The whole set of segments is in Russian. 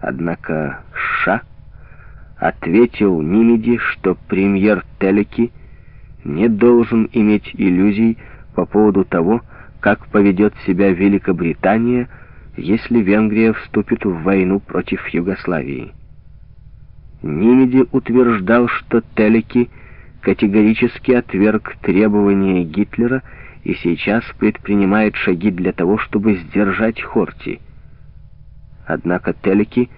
Однако Ша ответил Нимеди, что премьер Телеки не должен иметь иллюзий по поводу того, как поведет себя Великобритания, если Венгрия вступит в войну против Югославии. Нимеди утверждал, что Телеки категорически отверг требования Гитлера и сейчас предпринимает шаги для того, чтобы сдержать Хорти. Однако Телеки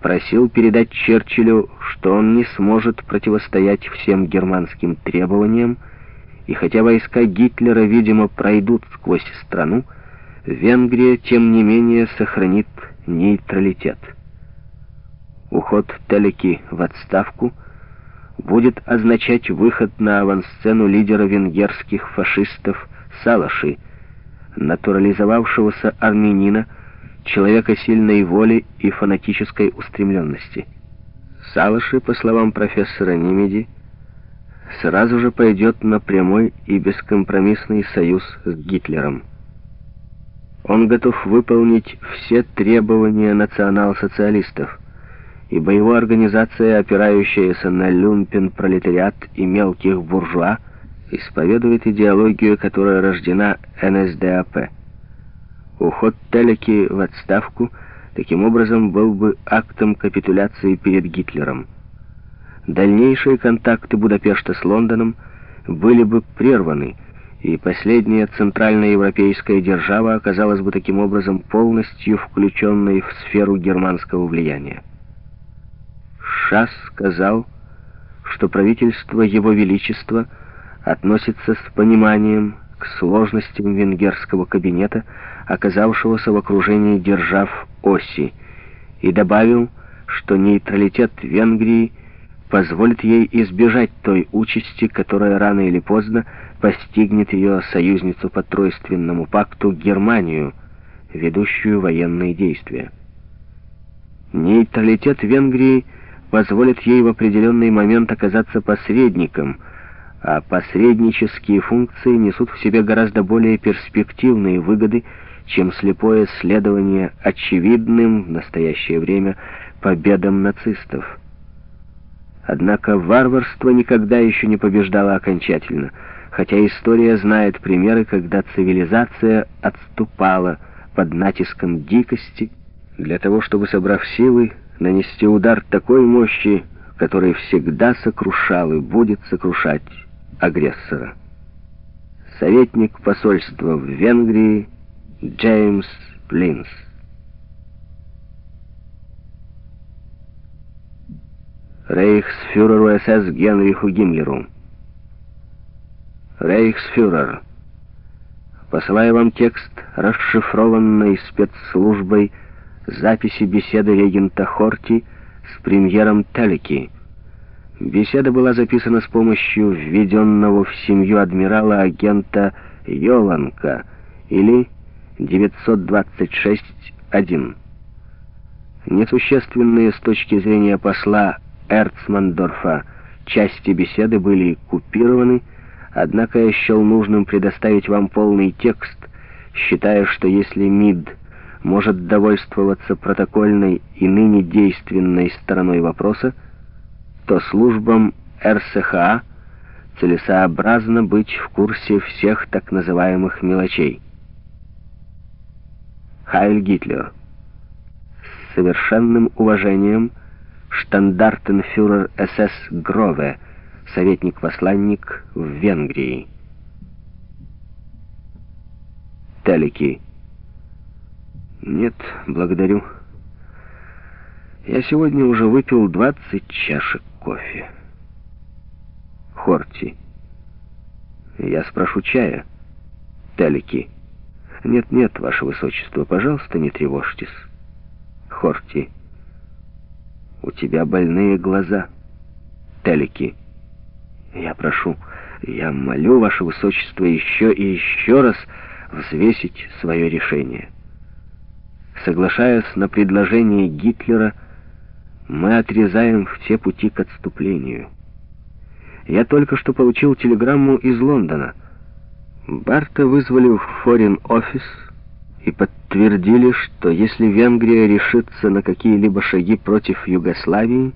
просил передать Черчиллю, что он не сможет противостоять всем германским требованиям, и хотя войска Гитлера, видимо, пройдут сквозь страну, Венгрия, тем не менее, сохранит нейтралитет. Уход Телеки в отставку будет означать выход на авансцену лидера венгерских фашистов Салаши, натурализовавшегося армянина, человека сильной воли и фанатической устремленности. Салаши, по словам профессора Нимеди, сразу же пойдет на прямой и бескомпромиссный союз с Гитлером. Он готов выполнить все требования национал-социалистов, ибо его организация, опирающаяся на люмпен-пролетариат и мелких буржуа, исповедует идеологию, которая рождена НСДАП. Уход Телеки в отставку таким образом был бы актом капитуляции перед Гитлером. Дальнейшие контакты Будапешта с Лондоном были бы прерваны, и последняя центральноевропейская держава оказалась бы таким образом полностью включенной в сферу германского влияния. Шас сказал, что правительство Его Величества относится с пониманием к сложностям венгерского кабинета, оказавшегося в окружении держав оси, и добавил, что нейтралитет Венгрии позволит ей избежать той участи, которая рано или поздно постигнет ее союзницу по тройственному пакту Германию, ведущую военные действия. Нейтралитет Венгрии позволит ей в определенный момент оказаться посредником – а посреднические функции несут в себе гораздо более перспективные выгоды, чем слепое следование очевидным в настоящее время победам нацистов. Однако варварство никогда еще не побеждало окончательно, хотя история знает примеры, когда цивилизация отступала под натиском дикости для того, чтобы, собрав силы, нанести удар такой мощи, который всегда сокрушал и будет сокрушать агрессора. Советник посольства в Венгрии Джеймс Плинс. Рейхсфюреру СС Генриху Гиммлеру. Рейхсфюрер, посылаю вам текст, расшифрованный спецслужбой записи беседы регента Хорти с премьером Телеки, Беседа была записана с помощью введенного в семью адмирала агента Йоланка или 926-1. Несущественные с точки зрения посла Эрцмандорфа части беседы были купированы, однако я счел нужным предоставить вам полный текст, считая, что если МИД может довольствоваться протокольной и ныне действенной стороной вопроса, то службам РСХА целесообразно быть в курсе всех так называемых мелочей. Хайль Гитлер. С совершенным уважением штандартенфюрер СС Грове, советник-посланник в Венгрии. Телеки. Нет, благодарю. Я сегодня уже выпил 20 чашек кофе. Хорти. Я спрошу чая. Телики. Нет-нет, ваше высочество, пожалуйста, не тревожьтесь. Хорти. У тебя больные глаза. Телики. Я прошу, я молю ваше высочество еще и еще раз взвесить свое решение. Соглашаясь на предложение Гитлера, мы отрезаем все пути к отступлению. Я только что получил телеграмму из Лондона. Барта вызвали в форин офис и подтвердили, что если Венгрия решится на какие-либо шаги против Югославии,